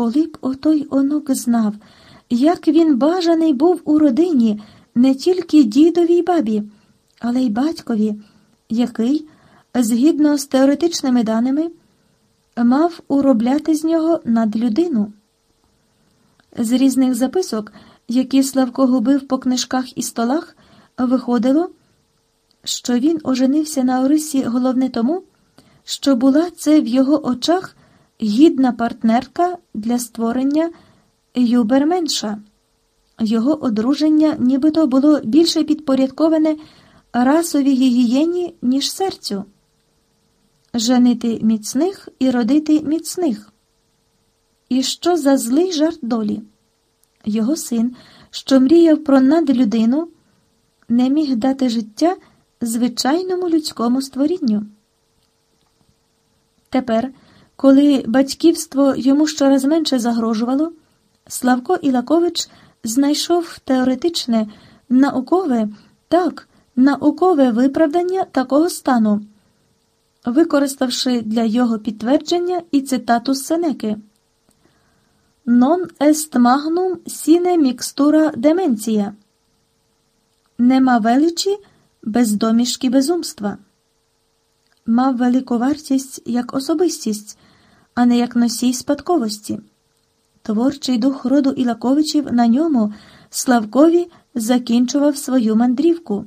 Коли б отой онук знав, як він бажаний був у родині не тільки дідові й бабі, але й батькові, який, згідно з теоретичними даними, мав уробляти з нього надлюдину. З різних записок, які Славко губив по книжках і столах, виходило, що він оженився на Орисі головне тому, що була це в його очах гідна партнерка для створення Юберменша. Його одруження нібито було більше підпорядковане расовій гігієні, ніж серцю. Женити міцних і родити міцних. І що за злий жарт долі? Його син, що мріяв про надлюдину, не міг дати життя звичайному людському створінню. Тепер, коли батьківство йому щораз менше загрожувало, Славко Ілакович знайшов теоретичне, наукове, так, наукове виправдання такого стану, використавши для його підтвердження і цитату з Сенеки Non est magnum sine mixtura dementia. Нема величі без домішки безумства. Мав велику вартість як особистість, а не як носій спадковості. Творчий дух роду Ілаковичів на ньому Славкові закінчував свою мандрівку.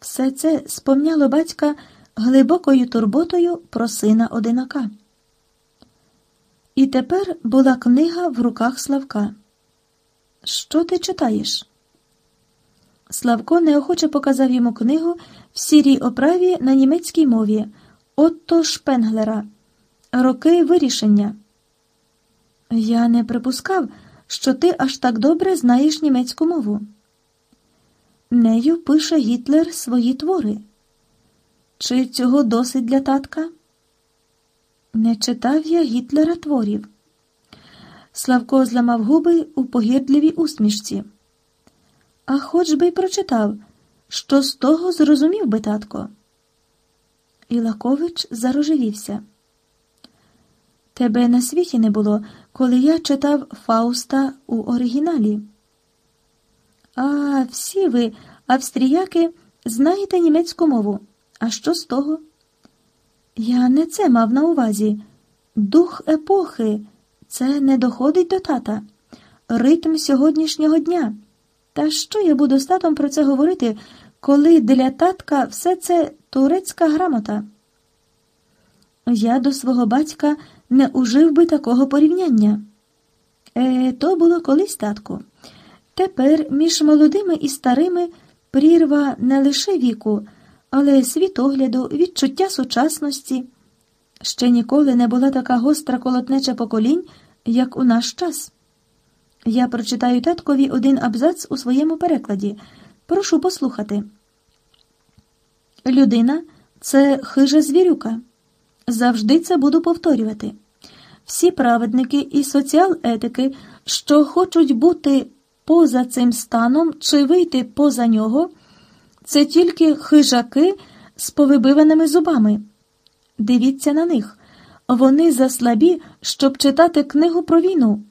Все це спомняло батька глибокою турботою про сина одинака. І тепер була книга в руках Славка. Що ти читаєш? Славко неохоче показав йому книгу в сірій оправі на німецькій мові Отто Шпенглера Роки вирішення. Я не припускав, що ти аж так добре знаєш німецьку мову. Нею пише Гітлер свої твори. Чи цього досить для татка? Не читав я Гітлера творів. Славко зламав губи у погірдливій усмішці. А хоч би й прочитав, що з того зрозумів би татко. Ілакович зарожевівся. Тебе на світі не було, коли я читав Фауста у оригіналі. А всі ви, австріяки, знаєте німецьку мову. А що з того? Я не це мав на увазі. Дух епохи, це не доходить до тата, ритм сьогоднішнього дня. Та що я буду з татом про це говорити, коли для татка все це турецька грамота? Я до свого батька не ужив би такого порівняння. Е, То було колись татку. Тепер між молодими і старими прірва не лише віку, але світогляду, відчуття сучасності. Ще ніколи не була така гостра колотнеча поколінь, як у наш час. Я прочитаю таткові один абзац у своєму перекладі. Прошу послухати. Людина це хижа звірюка. Завжди це буду повторювати. Всі праведники і соціал-етики, що хочуть бути поза цим станом чи вийти поза нього, це тільки хижаки з повибиваними зубами. Дивіться на них. Вони заслабі, щоб читати книгу про війну,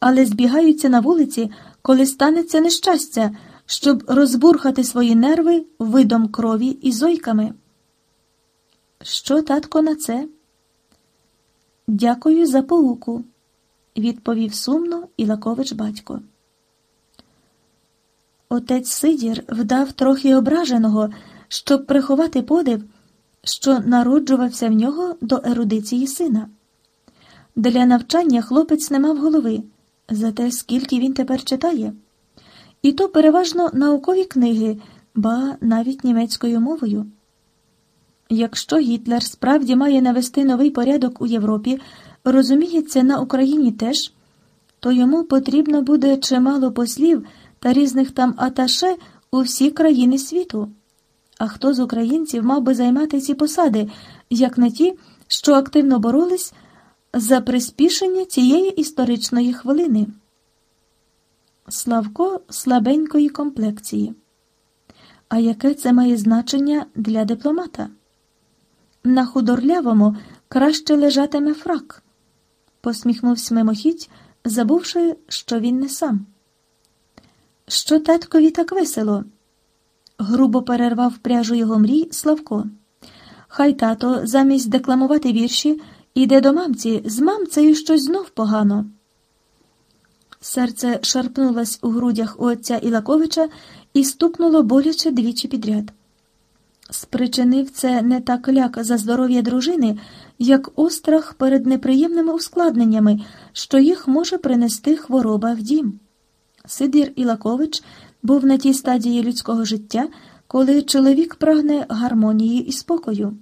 але збігаються на вулиці, коли станеться нещастя, щоб розбурхати свої нерви видом крові і зойками. Що, татко, на це? Дякую за поуку, відповів сумно Ілакович батько. Отець Сидір вдав трохи ображеного, щоб приховати подив, що народжувався в нього до ерудиції сина. Для навчання хлопець не мав голови, зате скільки він тепер читає. І то переважно наукові книги, ба навіть німецькою мовою. Якщо Гітлер справді має навести новий порядок у Європі, розуміється, на Україні теж, то йому потрібно буде чимало послів та різних там аташе у всі країни світу. А хто з українців мав би займати ці посади, як не ті, що активно боролись за приспішення цієї історичної хвилини? Славко слабенької комплекції. А яке це має значення для дипломата? На худорлявому краще лежатиме фрак. посміхнувся мимохідь, забувши, що він не сам. Що таткові так весело? грубо перервав пряжу його мрій Славко. Хай тато, замість декламувати вірші, іде до мамці, з мамцею щось знов погано. Серце шарпнулось у грудях у отця Ілаковича і стукнуло боляче двічі підряд. Спричинив це не так ляк за здоров'я дружини, як острах перед неприємними ускладненнями, що їх може принести хвороба в дім. Сидір Ілакович був на тій стадії людського життя, коли чоловік прагне гармонії і спокою.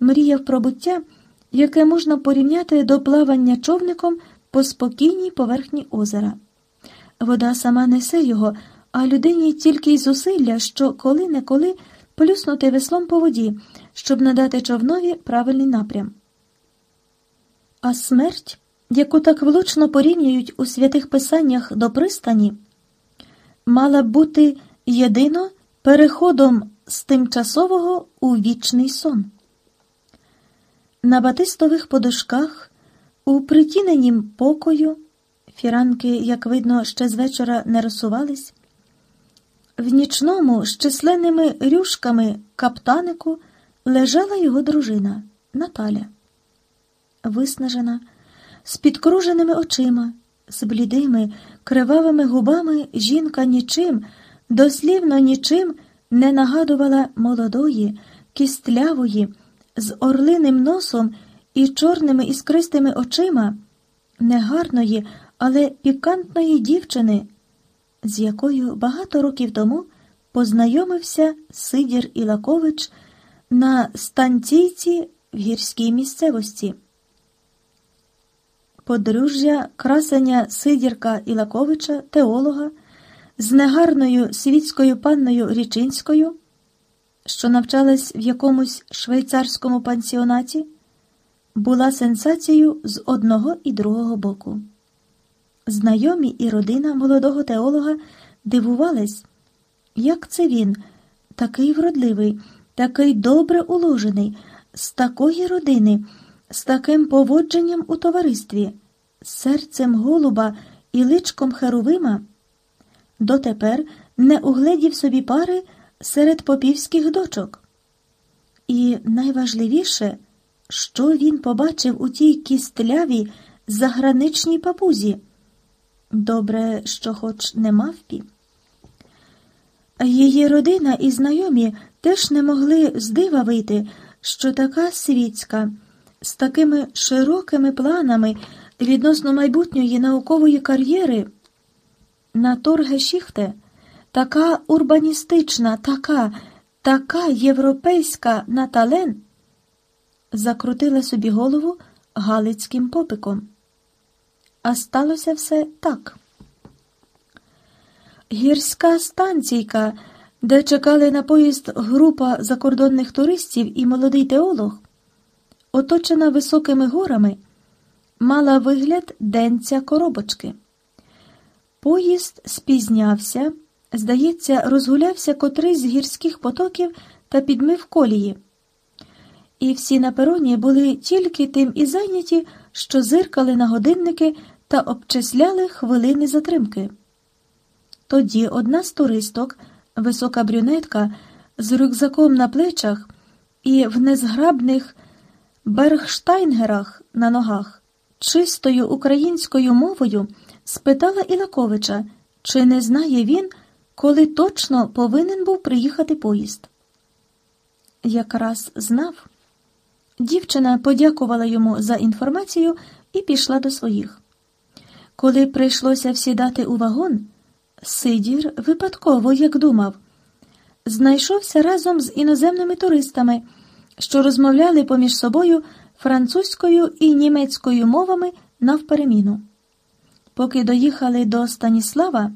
Мріяв про буття, яке можна порівняти до плавання човником по спокійній поверхні озера. Вода сама несе його, а людині тільки й зусилля, що коли-неколи плюснути веслом по воді, щоб надати човнові правильний напрям. А смерть, яку так влучно порівнюють у святих писаннях до пристані, мала б бути єдино переходом з тимчасового у вічний сон. На батистових подушках, у притіненім покою, фіранки, як видно, ще з вечора не розсувались, в нічному з численними рюшками каптанику лежала його дружина Наталя, виснажена, з підкруженими очима, з блідими, кривавими губами жінка нічим, дослівно нічим не нагадувала молодої, кістлявої, з орлиним носом і чорними іскристими очима, негарної, але пікантної дівчини з якою багато років тому познайомився Сидір Ілакович на станційці в гірській місцевості. Подружжя красення Сидірка Ілаковича, теолога, з негарною світською панною Річинською, що навчалась в якомусь швейцарському пансіонаті, була сенсацією з одного і другого боку. Знайомі і родина молодого теолога дивувались, як це він, такий вродливий, такий добре уложений, з такої родини, з таким поводженням у товаристві, серцем голуба і личком Херувима, дотепер не угледів собі пари серед попівських дочок. І найважливіше, що він побачив у тій кістлявій заграничній папузі. Добре, що хоч не мавпі. Її родина і знайомі теж не могли з вийти, що така світська, з такими широкими планами відносно майбутньої наукової кар'єри, на торге Шіхте, така урбаністична, така, така європейська натален, закрутила собі голову галицьким попиком. А сталося все так. Гірська станційка, де чекали на поїзд група закордонних туристів і молодий теолог, оточена високими горами, мала вигляд денця коробочки. Поїзд спізнявся, здається, розгулявся котрий з гірських потоків та підмив колії. І всі на пероні були тільки тим і зайняті, що зиркали на годинники та обчисляли хвилини затримки. Тоді одна з туристок, висока брюнетка, з рюкзаком на плечах і в незграбних бергштайнгерах на ногах, чистою українською мовою спитала Ілаковича, чи не знає він, коли точно повинен був приїхати поїзд. Якраз знав. Дівчина подякувала йому за інформацію і пішла до своїх. Коли прийшлося всідати у вагон, Сидір випадково, як думав, знайшовся разом з іноземними туристами, що розмовляли поміж собою французькою і німецькою мовами навпереміну. Поки доїхали до Станіслава,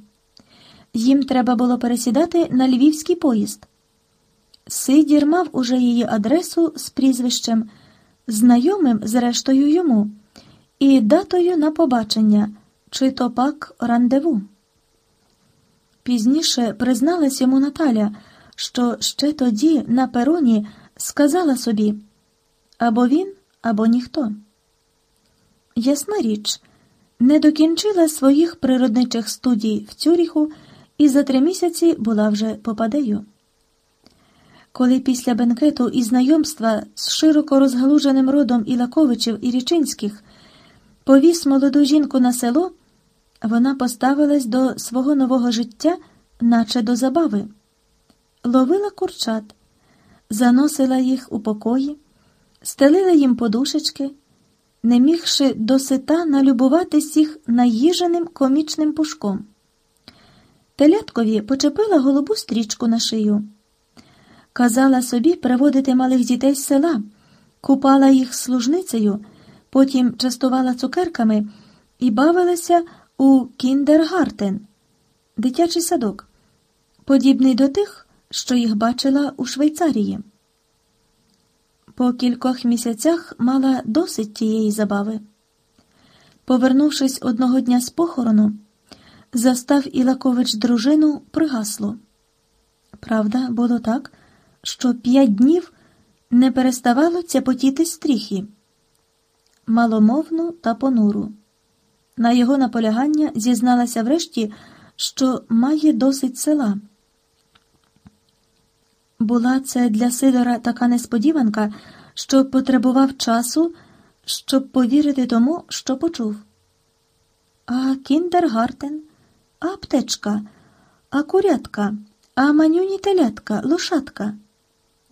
їм треба було пересідати на львівський поїзд. Сидір мав уже її адресу з прізвищем, знайомим, зрештою, йому, і датою на побачення, чи то пак рандеву. Пізніше призналась йому Наталя, що ще тоді на пероні сказала собі або він, або ніхто. Ясна річ, не докінчила своїх природничих студій в Цюріху і за три місяці була вже попадею. Коли після бенкету і знайомства з широко розгалуженим родом Ілаковичів і Річинських повіз молоду жінку на село, вона поставилась до свого нового життя, наче до забави, ловила курчат, заносила їх у покої, стелила їм подушечки, не мігши досита налюбуватись їх наїженим комічним пушком. Теляткові почепила голубу стрічку на шию. Казала собі приводити малих дітей з села, купала їх з служницею, потім частувала цукерками і бавилася у Kindergarten, дитячий садок, подібний до тих, що їх бачила у Швейцарії. По кількох місяцях мала досить тієї забави. Повернувшись одного дня з похорону, застав Ілакович дружину пригаслу. Правда, було так, що п'ять днів не переставало цяпотіти з стріхи, маломовну та понуру. На його наполягання зізналася врешті, що має досить села. Була це для Сидора така несподіванка, що потребував часу, щоб повірити тому, що почув. А Kindergarten, а аптечка, а курятка, а манюні телятка, лошадка.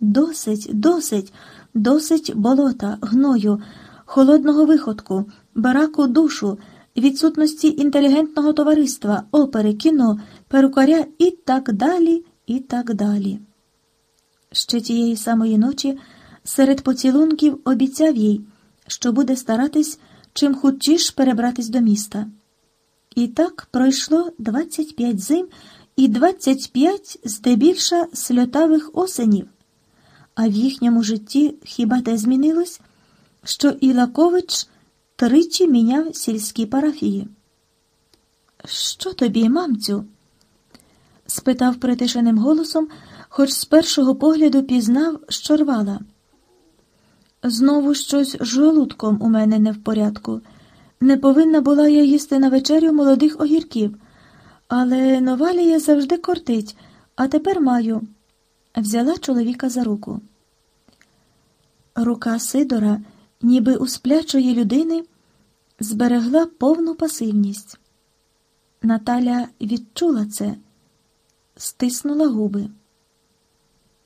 Досить, досить, досить болота, гною, холодного виходку, бараку душу, відсутності інтелігентного товариства, опери, кіно, перукаря і так далі, і так далі. Ще тієї самої ночі серед поцілунків обіцяв їй, що буде старатись чим хутчіш перебратись до міста. І так пройшло 25 зим і 25 здебільша сльотавих осенів, а в їхньому житті хіба те змінилось, що Ілакович тричі міняв сільські парафії. Що тобі, мамцю? спитав притишеним голосом, хоч з першого погляду пізнав, що рвала. Знову щось з жолудком у мене не в порядку. Не повинна була я їсти на вечерю молодих огірків, але новалія завжди кортить, а тепер маю. Взяла чоловіка за руку. Рука Сидора, ніби у сплячої людини, зберегла повну пасивність. Наталя відчула це, стиснула губи.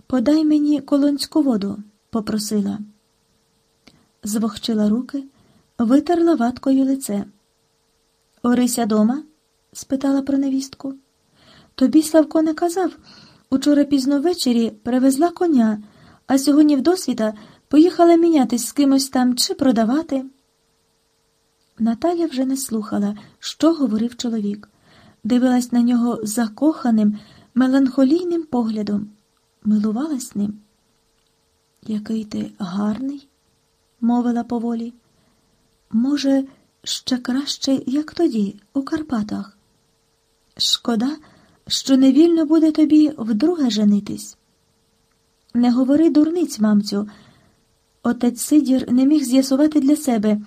Подай мені колонську воду, попросила. Звохчила руки, витерла ваткою лице. Орися дома? спитала про невістку. Тобі Славко не казав. Учора пізно ввечері привезла коня, а сьогодні вдосвіта поїхала мінятись з кимось там чи продавати. Наталя вже не слухала, що говорив чоловік, дивилась на нього закоханим, меланхолійним поглядом, милувалась ним. Який ти гарний, мовила поволі. Може, ще краще, як тоді, у Карпатах. Шкода, що не вільно буде тобі вдруге женитись. Не говори дурниць, мамцю. Отець Сидір не міг з'ясувати для себе,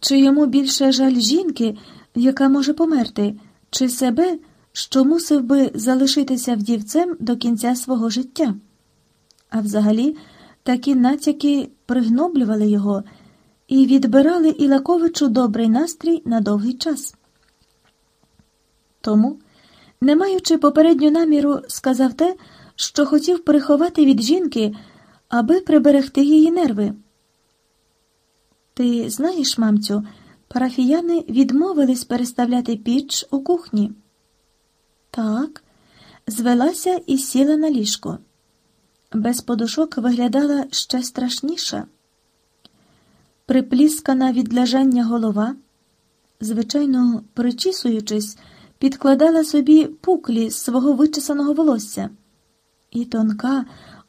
чи йому більше жаль жінки, яка може померти, чи себе, що мусив би залишитися вдівцем до кінця свого життя. А взагалі, такі натяки пригноблювали його і відбирали Ілаковичу добрий настрій на довгий час. Тому, не маючи попередню наміру, сказав те, що хотів приховати від жінки, аби приберегти її нерви. Ти знаєш, мамцю, парафіяни відмовились переставляти піч у кухні. Так, звелася і сіла на ліжко. Без подушок виглядала ще страшніша. Припліскана від лежання голова, звичайно, причісуючись, підкладала собі пуклі з свого вичесаного волосся, і тонка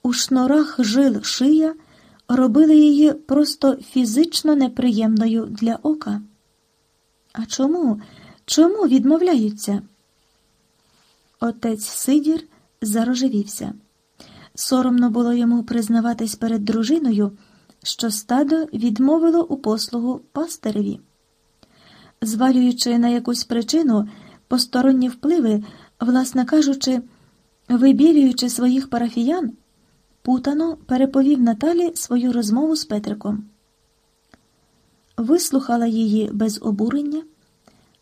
у шнурах жил шия робили її просто фізично неприємною для ока. А чому? Чому відмовляються? Отець Сидір зарожевівся. Соромно було йому признаватись перед дружиною, що стадо відмовило у послугу пастиреві. звалюючи на якусь причину посторонні впливи, власне кажучи, вибілюючи своїх парафіян, путано переповів Наталі свою розмову з Петриком. Вислухала її без обурення,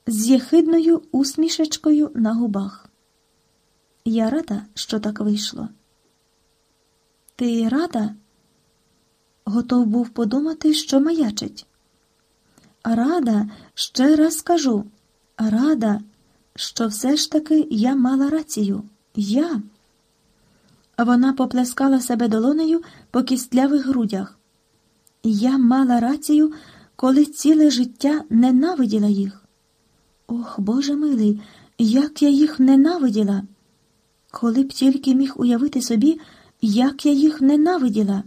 з єхидною усмішечкою на губах. Я рада, що так вийшло. Ти рада? Готов був подумати, що маячить. Рада, ще раз скажу, рада, що все ж таки я мала рацію. Я. Вона поплескала себе долонею по кістлявих грудях. Я мала рацію, коли ціле життя ненавиділа їх. Ох, Боже милий, як я їх ненавиділа! Коли б тільки міг уявити собі, як я їх ненавиділа.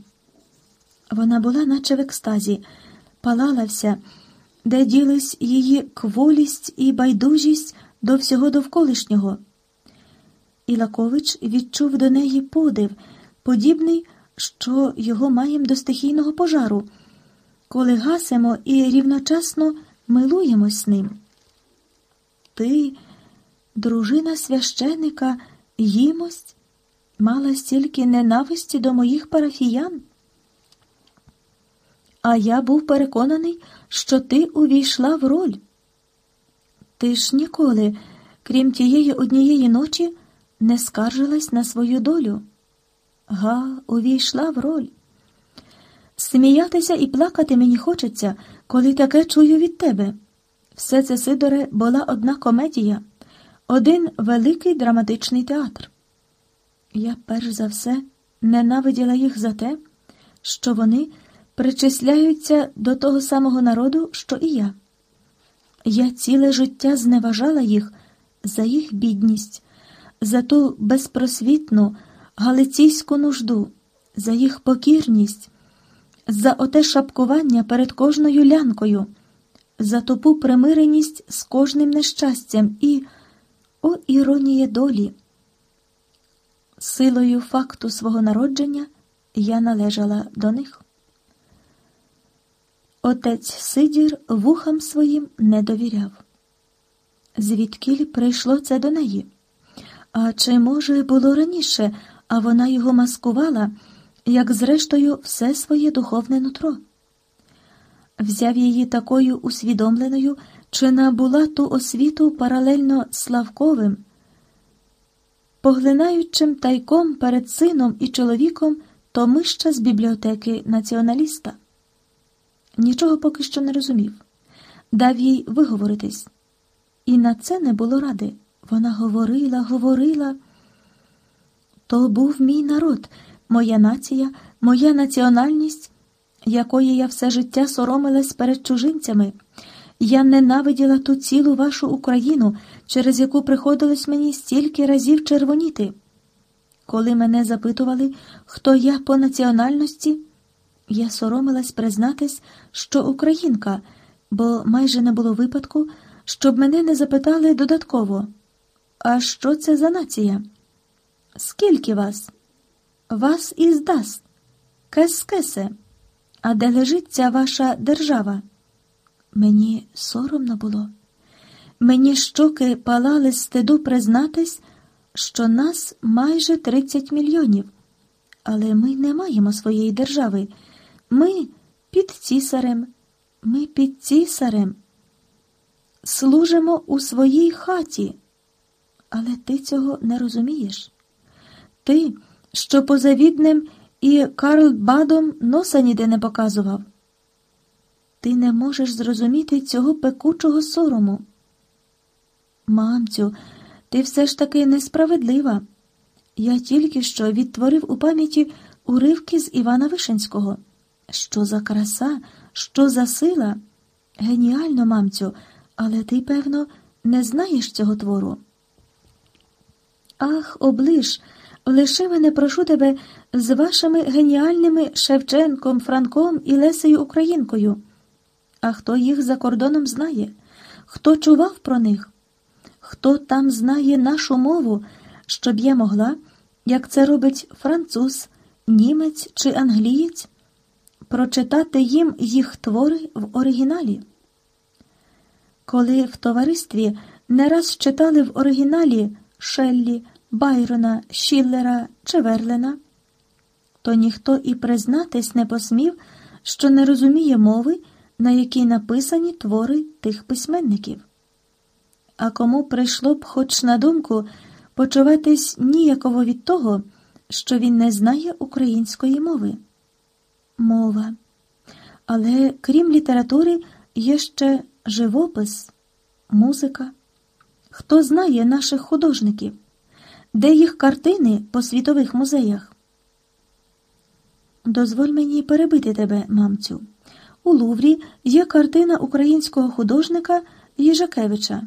Вона була, наче в екстазі, палала вся, де ділись її кволість і байдужість до всього довколишнього. Ілакович відчув до неї подив, подібний, що його маєм до стихійного пожару, коли гасимо і рівночасно милуємось ним. Ти, дружина священика, їмость, мала стільки ненависті до моїх парафіян. А я був переконаний, що ти увійшла в роль. Ти ж ніколи, крім тієї однієї ночі, не скаржилась на свою долю. Га, увійшла в роль. Сміятися і плакати мені хочеться, коли таке чую від тебе. Все це, Сидоре, була одна комедія, один великий драматичний театр. Я перш за все ненавиділа їх за те, що вони причисляються до того самого народу, що і я. Я ціле життя зневажала їх за їх бідність, за ту безпросвітну галиційську нужду, за їх покірність, за оте шапкування перед кожною лянкою, за тупу примиреність з кожним нещастям і, о іронія долі. Силою факту свого народження я належала до них. Отець Сидір вухам своїм не довіряв. Звідкіль прийшло це до неї? А чи, може, було раніше, а вона його маскувала, як зрештою все своє духовне нутро? Взяв її такою усвідомленою, чи набула ту освіту паралельно Славковим, поглинаючим тайком перед сином і чоловіком Томища з бібліотеки націоналіста. Нічого поки що не розумів, дав їй виговоритись. І на це не було ради. Вона говорила, говорила. То був мій народ, моя нація, моя національність, якої я все життя соромилась перед чужинцями. Я ненавиділа ту цілу вашу Україну, через яку приходилось мені стільки разів червоніти. Коли мене запитували, хто я по національності, я соромилась признатись, що українка, бо майже не було випадку, щоб мене не запитали додатково. А що це за нація? Скільки вас? Вас із даст? Кес-кесе. А де лежить ця ваша держава? Мені соромно було. Мені щоки палали стиду признатись, що нас майже 30 мільйонів, але ми не маємо своєї держави. Ми під цісарем, ми під цісарем. Служимо у своїй хаті, але ти цього не розумієш. Ти, що поза відним і Карл Бадом носа ніде не показував. Ти не можеш зрозуміти цього пекучого сорому. Мамцю, ти все ж таки несправедлива. Я тільки що відтворив у пам'яті уривки з Івана Вишенського. Що за краса, що за сила? Геніально, мамцю, але ти, певно, не знаєш цього твору. Ах, облиш, лиши мене, прошу тебе, з вашими геніальними Шевченком, Франком і Лесею Українкою. А хто їх за кордоном знає? Хто чував про них? Хто там знає нашу мову, щоб я могла, як це робить француз, німець чи англієць, прочитати їм їх твори в оригіналі. коли в товаристві не раз читали в оригіналі Шеллі, Байрона, Шіллера чи Верлена, то ніхто і признатись не посмів, що не розуміє мови, на якій написані твори тих письменників. А кому прийшло б хоч на думку почуватись ніяково від того, що він не знає української мови. Мова. Але крім літератури, є ще живопис, музика. Хто знає наших художників, де їх картини по світових музеях? Дозволь мені перебити тебе, мамцю. У Луврі є картина українського художника Їжакевича.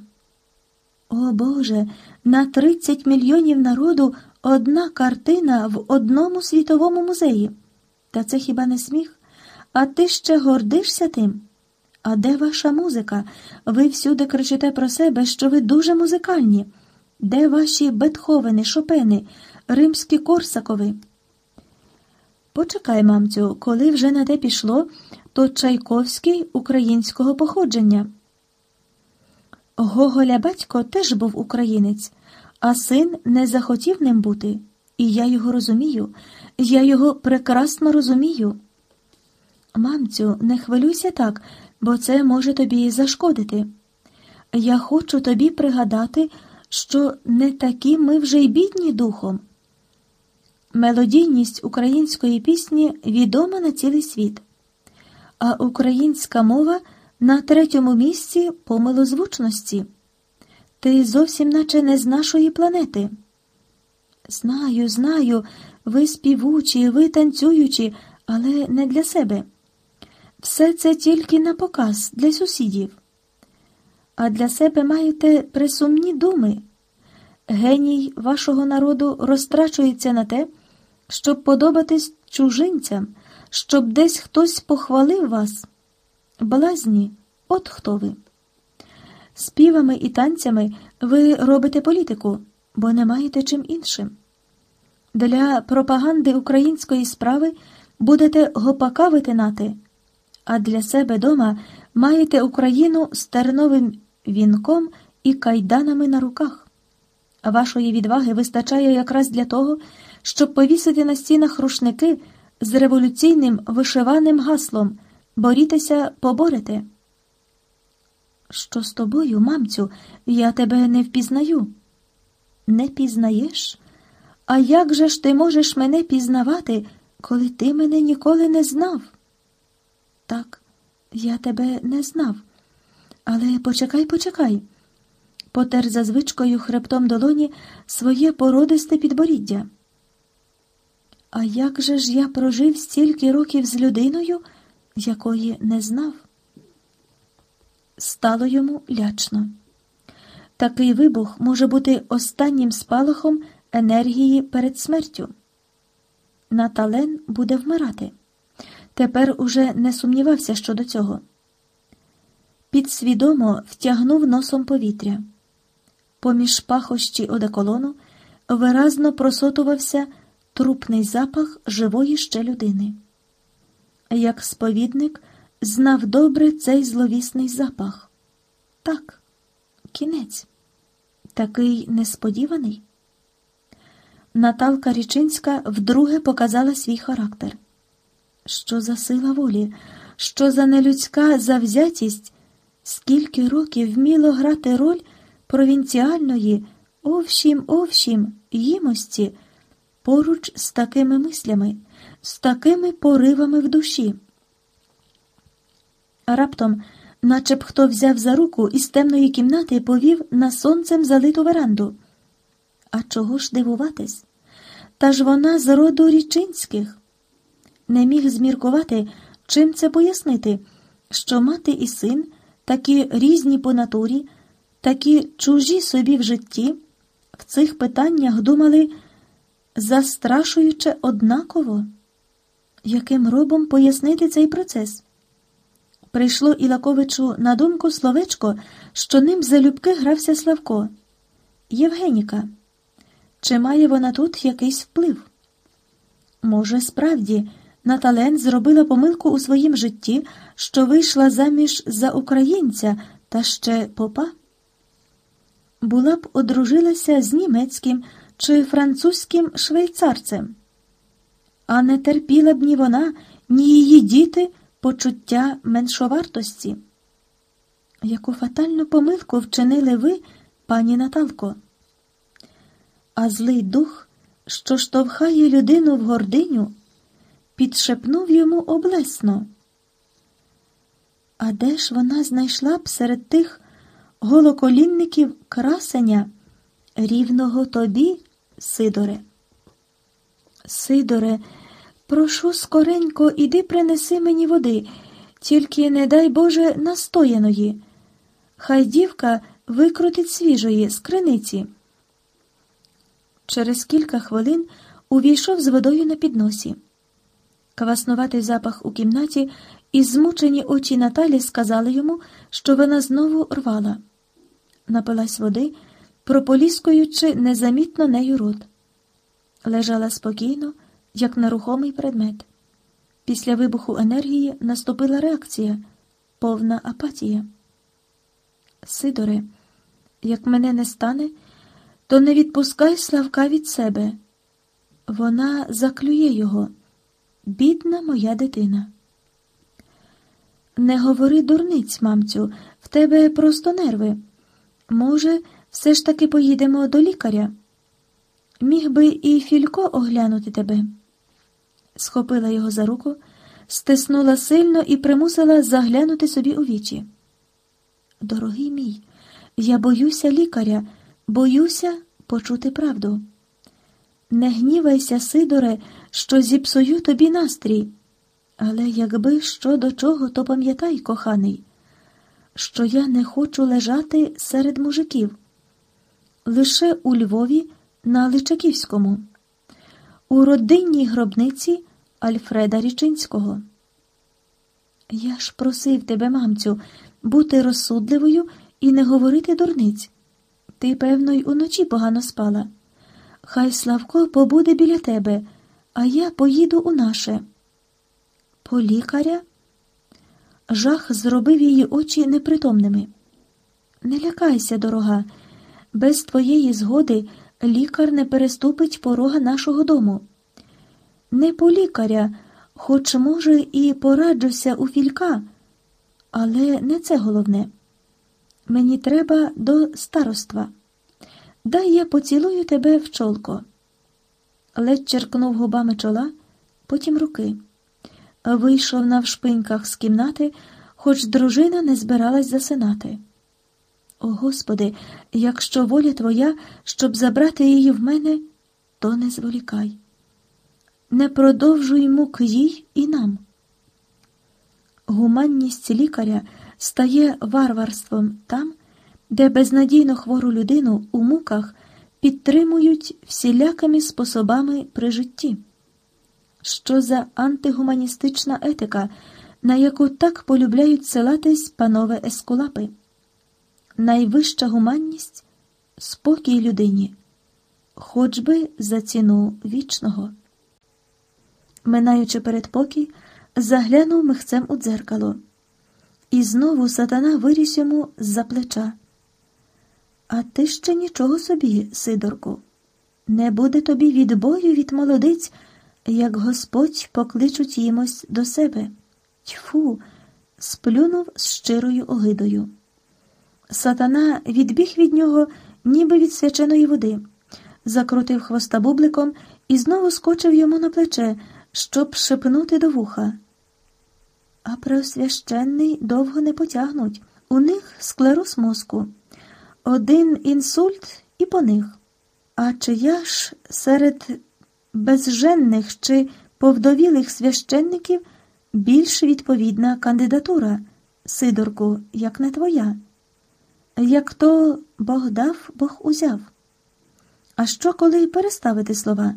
О Боже, на 30 мільйонів народу одна картина в одному світовому музеї. Та це хіба не сміх? А ти ще гордишся тим? А де ваша музика? Ви всюди кричите про себе, що ви дуже музикальні. Де ваші Бетховени, Шопени, римські Корсакови? Почекай, мамцю, коли вже на те пішло, то Чайковський українського походження. Гоголя батько теж був українець, а син не захотів ним бути. І я його розумію, я його прекрасно розумію. Мамцю, не хвилюйся так, бо це може тобі зашкодити. Я хочу тобі пригадати, що не такі ми вже й бідні духом. Мелодійність української пісні відома на цілий світ, а українська мова на третьому місці по милозвучності. Ти зовсім наче не з нашої планети. Знаю, знаю, ви співучі, ви танцюючі, але не для себе. Все це тільки на показ для сусідів. А для себе маєте присумні думи. Геній вашого народу розтрачується на те, щоб подобатись чужинцям, щоб десь хтось похвалив вас. Блазні, от хто ви. Співами і танцями ви робите політику, бо не маєте чим іншим. Для пропаганди української справи будете гопака витинати, а для себе дома маєте Україну з терновим вінком і кайданами на руках. Вашої відваги вистачає якраз для того, щоб повісити на стінах рушники з революційним вишиваним гаслом борітеся, поборете. Що з тобою, мамцю, я тебе не впізнаю. Не пізнаєш? А як же ж ти можеш мене пізнавати, коли ти мене ніколи не знав? Так, я тебе не знав. Але почекай, почекай. Потер за звичкою хребтом долоні своє породисте підборіддя. А як же ж я прожив стільки років з людиною, якої не знав? Стало йому лячно. Такий вибух може бути останнім спалахом енергії перед смертю. Натален буде вмирати. Тепер уже не сумнівався щодо цього. Підсвідомо втягнув носом повітря. Поміж пахощі одеколону виразно просотувався трупний запах живої ще людини. Як сповідник знав добре цей зловісний запах. Так, кінець, такий несподіваний. Наталка Річинська вдруге показала свій характер. Що за сила волі, що за нелюдська завзятість, скільки років вміло грати роль провінціальної, овшім, овшім, їмості поруч з такими мислями, з такими поривами в душі. А раптом, наче б хто взяв за руку із темної кімнати повів на сонцем залиту веранду. А чого ж дивуватись? Та ж вона з роду річинських. Не міг зміркувати, чим це пояснити, що мати і син такі різні по натурі, такі чужі собі в житті, в цих питаннях думали застрашуюче однаково. Яким робом пояснити цей процес? Прийшло Ілаковичу на думку словечко, що ним залюбки грався Славко. Євгеніка. Чи має вона тут якийсь вплив? Може, справді, Натален зробила помилку у своїм житті, що вийшла заміж за українця Та ще попа? Була б одружилася з німецьким чи французьким швейцарцем, а не терпіла б ні вона, ні її діти почуття меншовартості. Яку фатальну помилку вчинили ви, пані Наталко? А злий дух, що штовхає людину в гординю, підшепнув йому облесно. А де ж вона знайшла б серед тих голоколінників красення, рівного тобі, Сидоре? Сидоре, прошу скоренько, іди принеси мені води, тільки не дай Боже настояної. Хай дівка викрутить свіжої з криниці. Через кілька хвилин увійшов з водою на підносі. Кваснуватий запах у кімнаті і змучені очі Наталі сказали йому, що вона знову рвала. Напилась води, прополіскуючи незамітно нею рот. Лежала спокійно, як нерухомий предмет. Після вибуху енергії наступила реакція, повна апатія. Сидоре, як мене не стане, то не відпускай Славка від себе. Вона заклює його, бідна моя дитина. Не говори дурниць, мамцю, в тебе просто нерви. Може, все ж таки поїдемо до лікаря? Міг би і Філько оглянути тебе. Схопила його за руку, стиснула сильно і примусила заглянути собі у вічі. Дорогий мій, я боюся лікаря, боюся почути правду. Не гнівайся, Сидоре, що зіпсую тобі настрій. Але якби що до чого, то пам'ятай, коханий, що я не хочу лежати серед мужиків. Лише у Львові на Личаківському, у родинній гробниці Альфреда Річинського. Я ж просив тебе, мамцю, бути розсудливою і не говорити дурниць. Ти, певно, й уночі погано спала. Хай Славко побуде біля тебе, а я поїду у наше. По лікаря? Жах зробив її очі непритомними. Не лякайся, дорога, без твоєї згоди лікар не переступить порога нашого дому. Не по лікаря, хоч, може, і пораджуся у філька, але не це головне. Мені треба до староства. Дай я поцілую тебе в чолко. Ледь черкнув губами чола, потім руки. Вийшов навшпиньках з кімнати, хоч дружина не збиралась засинати. О Господи, якщо воля твоя, щоб забрати її в мене, то не зволікай. Не продовжуй мук їй і нам. Гуманність лікаря стає варварством там, де безнадійно хвору людину у муках підтримують всілякими способами при житті. Що за антигуманістична етика, на яку так полюбляють селатись панове ескулапи? Найвища гуманність спокій людині, хоч би за ціну вічного. Минаючи передпокій, заглянув михцем у дзеркало, і знову сатана виріс йому з-за плеча. А ти ще нічого собі, Сидорку, не буде тобі відбою від молодиць, як Господь покличуть їмось до себе. Тьфу, сплюнув з щирою огидою. Сатана відбіг від нього, ніби від свяченої води, закрутив хвоста бубликом і знову скочив йому на плече, щоб шепнути до вуха. А преосвященний довго не потягнуть. У них склероз мозку. Один інсульт і по них. А чия ж серед безженних чи повдовілих священників більш відповідна кандидатура, Сидорку, як не твоя? Як то Бог дав, Бог узяв. А що, коли переставити слова?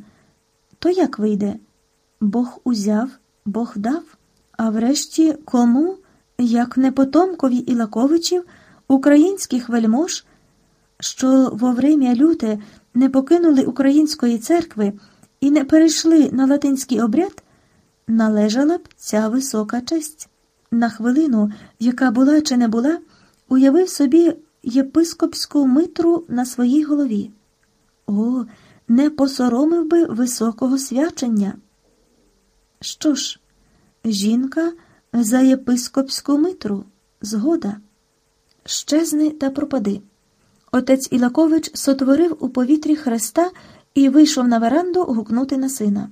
То як вийде? Бог узяв, Бог дав, а врешті кому, як не потомкові Ілаковичів, українських вельмож, що во время люте не покинули української церкви і не перейшли на латинський обряд, належала б ця висока честь. На хвилину, яка була чи не була, уявив собі єпископську митру на своїй голові. О, не посоромив би високого свячення. Що ж, жінка за єпископську митру, згода. Щезни та пропади. Отець Ілакович сотворив у повітрі хреста і вийшов на веранду гукнути на сина.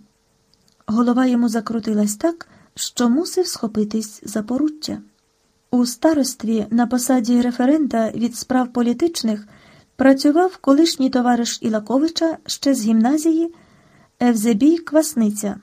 Голова йому закрутилась так, що мусив схопитись за поруччя. У старостві на посаді референта від справ політичних працював колишній товариш Ілаковича ще з гімназії Евзебій Квасниця.